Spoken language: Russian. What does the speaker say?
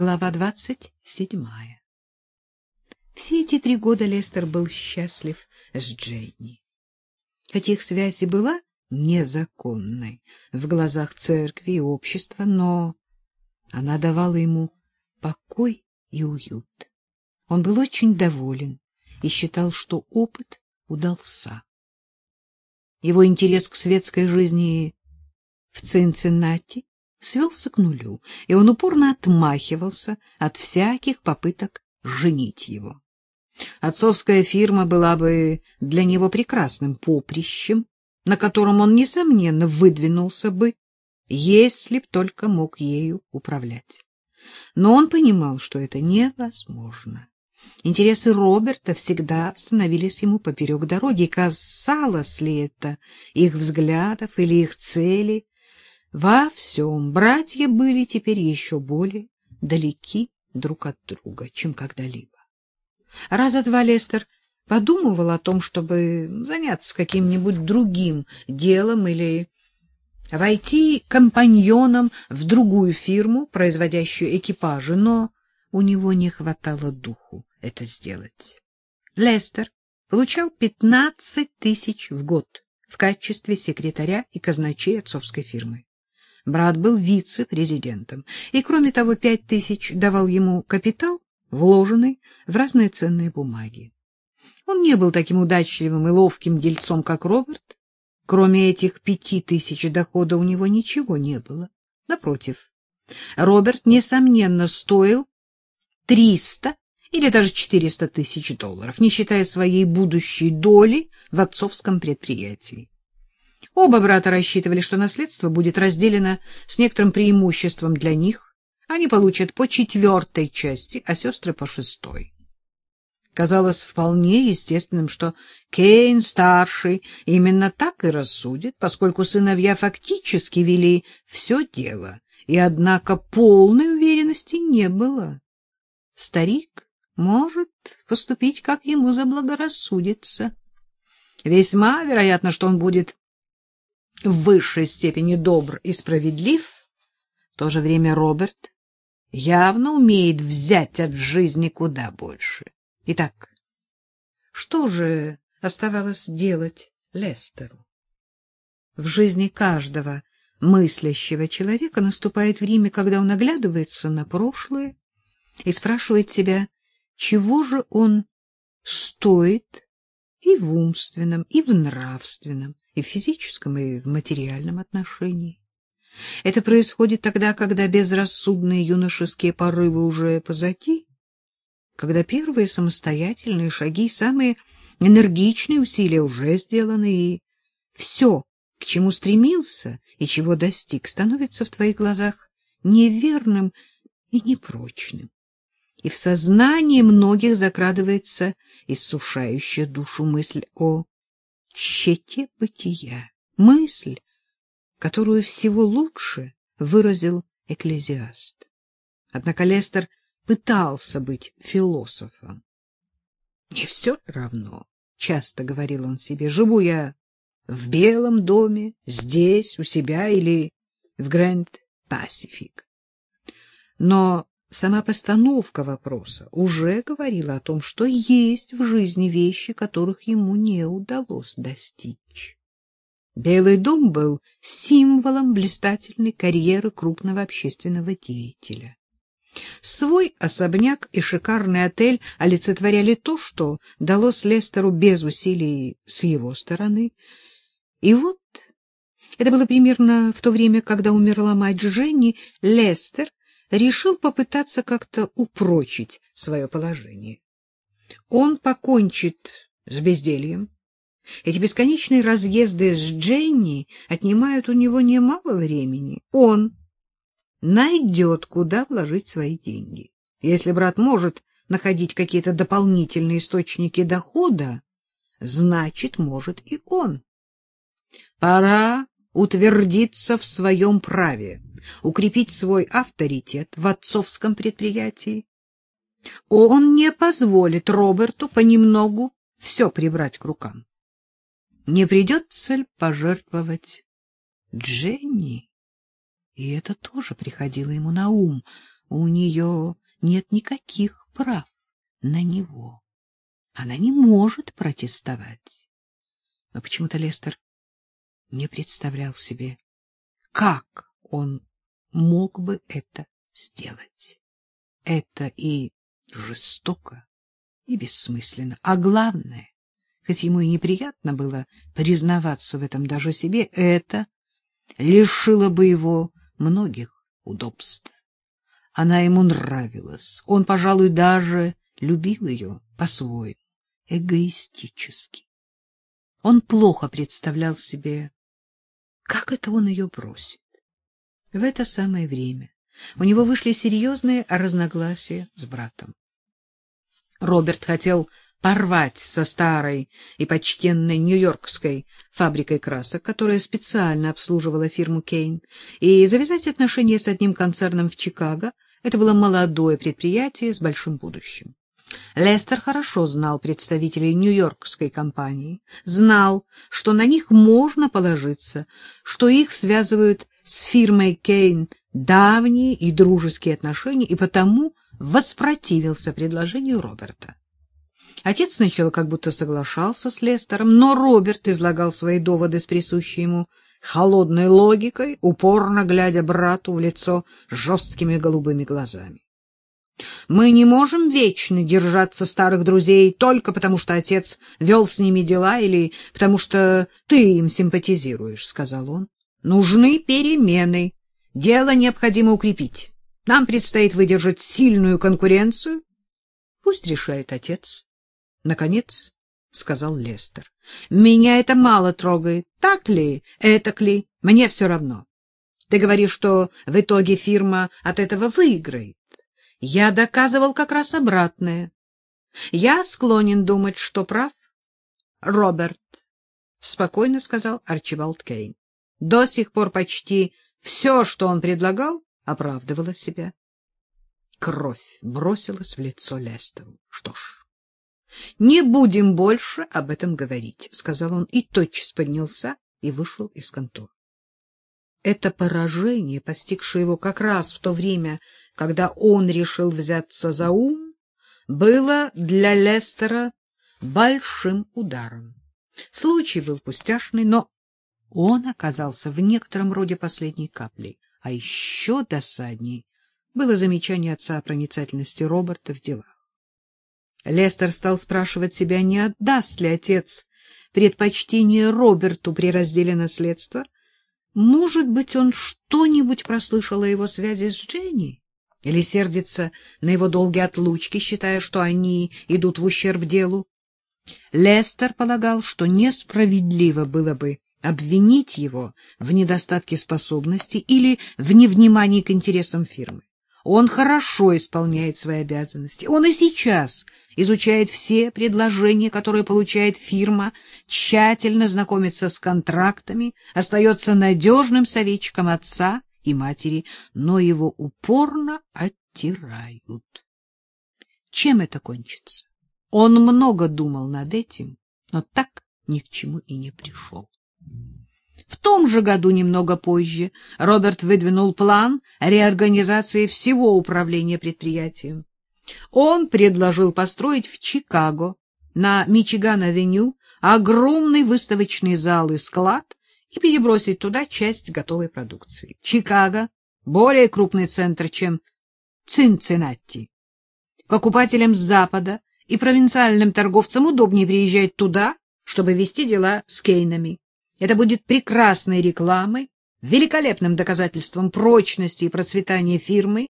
Глава двадцать седьмая. Все эти три года Лестер был счастлив с Дженни. Хоть их связь и была незаконной в глазах церкви и общества, но она давала ему покой и уют. Он был очень доволен и считал, что опыт удался. Его интерес к светской жизни в Цинциннати свелся к нулю, и он упорно отмахивался от всяких попыток женить его. Отцовская фирма была бы для него прекрасным поприщем, на котором он, несомненно, выдвинулся бы, если б только мог ею управлять. Но он понимал, что это невозможно. Интересы Роберта всегда становились ему поперек дороги, казалось ли это их взглядов или их целей, во всем братья были теперь еще более далеки друг от друга, чем когда-либо. Раза два Лестер подумывал о том, чтобы заняться каким-нибудь другим делом или войти компаньоном в другую фирму, производящую экипажи, но у него не хватало духу это сделать. Лестер получал пятнадцать тысяч в год в качестве секретаря и казначей отцовской фирмы. Брат был вице-президентом, и, кроме того, пять тысяч давал ему капитал, вложенный в разные ценные бумаги. Он не был таким удачливым и ловким дельцом, как Роберт. Кроме этих пяти тысяч дохода у него ничего не было. Напротив, Роберт, несомненно, стоил триста или даже четыреста тысяч долларов, не считая своей будущей доли в отцовском предприятии. Оба брата рассчитывали, что наследство будет разделено с некоторым преимуществом для них. Они получат по четвертой части, а сестры по шестой. Казалось вполне естественным, что Кейн старший именно так и рассудит, поскольку сыновья фактически вели все дело, и однако полной уверенности не было. Старик может поступить, как ему заблагорассудится. Весьма вероятно, что он будет в высшей степени добр и справедлив, в то же время Роберт явно умеет взять от жизни куда больше. Итак, что же оставалось делать Лестеру? В жизни каждого мыслящего человека наступает время, когда он оглядывается на прошлое и спрашивает себя, чего же он стоит и в умственном, и в нравственном, и в физическом, и в материальном отношении. Это происходит тогда, когда безрассудные юношеские порывы уже позади, когда первые самостоятельные шаги, самые энергичные усилия уже сделаны, и все, к чему стремился и чего достиг, становится в твоих глазах неверным и непрочным. И в сознании многих закрадывается иссушающая душу мысль о тщете бытия, мысль, которую всего лучше выразил экклезиаст. Однако Лестер пытался быть философом. Не все равно, часто говорил он себе, живу я в Белом доме, здесь, у себя или в Грэнд Пасифик. Но Сама постановка вопроса уже говорила о том, что есть в жизни вещи, которых ему не удалось достичь. Белый дом был символом блистательной карьеры крупного общественного деятеля. Свой особняк и шикарный отель олицетворяли то, что далось Лестеру без усилий с его стороны. И вот, это было примерно в то время, когда умерла мать Женни, Лестер решил попытаться как-то упрочить свое положение. Он покончит с бездельем. Эти бесконечные разъезды с Дженни отнимают у него немало времени. Он найдет, куда вложить свои деньги. Если брат может находить какие-то дополнительные источники дохода, значит, может и он. Пора утвердиться в своем праве укрепить свой авторитет в отцовском предприятии. Он не позволит Роберту понемногу все прибрать к рукам. Не придется ли пожертвовать Дженни? И это тоже приходило ему на ум. у нее нет никаких прав на него. Она не может протестовать. Но почему-то Лестер не представлял себе, как он мог бы это сделать. Это и жестоко, и бессмысленно. А главное, хоть ему и неприятно было признаваться в этом даже себе, это лишило бы его многих удобств. Она ему нравилась. Он, пожалуй, даже любил ее по-своему, эгоистически. Он плохо представлял себе, как это он ее бросит. В это самое время у него вышли серьезные разногласия с братом. Роберт хотел порвать со старой и почтенной нью-йоркской фабрикой красок, которая специально обслуживала фирму Кейн, и завязать отношения с одним концерном в Чикаго. Это было молодое предприятие с большим будущим. Лестер хорошо знал представителей нью-йоркской компании, знал, что на них можно положиться, что их связывают с фирмой Кейн давние и дружеские отношения, и потому воспротивился предложению Роберта. Отец сначала как будто соглашался с Лестером, но Роберт излагал свои доводы с присущей ему холодной логикой, упорно глядя брату в лицо жесткими голубыми глазами. Мы не можем вечно держаться старых друзей только потому, что отец вел с ними дела или потому, что ты им симпатизируешь, — сказал он. Нужны перемены. Дело необходимо укрепить. Нам предстоит выдержать сильную конкуренцию. Пусть решает отец. Наконец, — сказал Лестер. — Меня это мало трогает. Так ли, этак ли, мне все равно. Ты говоришь, что в итоге фирма от этого выиграет. Я доказывал как раз обратное. Я склонен думать, что прав. Роберт, — спокойно сказал Арчибалд Кейн. До сих пор почти все, что он предлагал, оправдывало себя. Кровь бросилась в лицо Лестеру. Что ж, не будем больше об этом говорить, — сказал он и тотчас поднялся и вышел из конторы. Это поражение, постигшее его как раз в то время, когда он решил взяться за ум, было для Лестера большим ударом. Случай был пустяшный, но он оказался в некотором роде последней каплей, а еще досадней было замечание отца о проницательности Роберта в делах. Лестер стал спрашивать себя, не отдаст ли отец предпочтение Роберту при разделе наследства. Может быть, он что-нибудь прослышал о его связи с Дженни? Или сердится на его долгие отлучки, считая, что они идут в ущерб делу? Лестер полагал, что несправедливо было бы обвинить его в недостатке способностей или в невнимании к интересам фирмы. Он хорошо исполняет свои обязанности. Он и сейчас изучает все предложения, которые получает фирма, тщательно знакомится с контрактами, остается надежным советчиком отца и матери, но его упорно оттирают. Чем это кончится? Он много думал над этим, но так ни к чему и не пришел. В том же году, немного позже, Роберт выдвинул план реорганизации всего управления предприятием. Он предложил построить в Чикаго на Мичиган-авеню огромный выставочный зал и склад и перебросить туда часть готовой продукции. Чикаго — более крупный центр, чем Цинциннати. Покупателям с Запада и провинциальным торговцам удобнее приезжать туда, чтобы вести дела с Кейнами. Это будет прекрасной рекламой, великолепным доказательством прочности и процветания фирмы,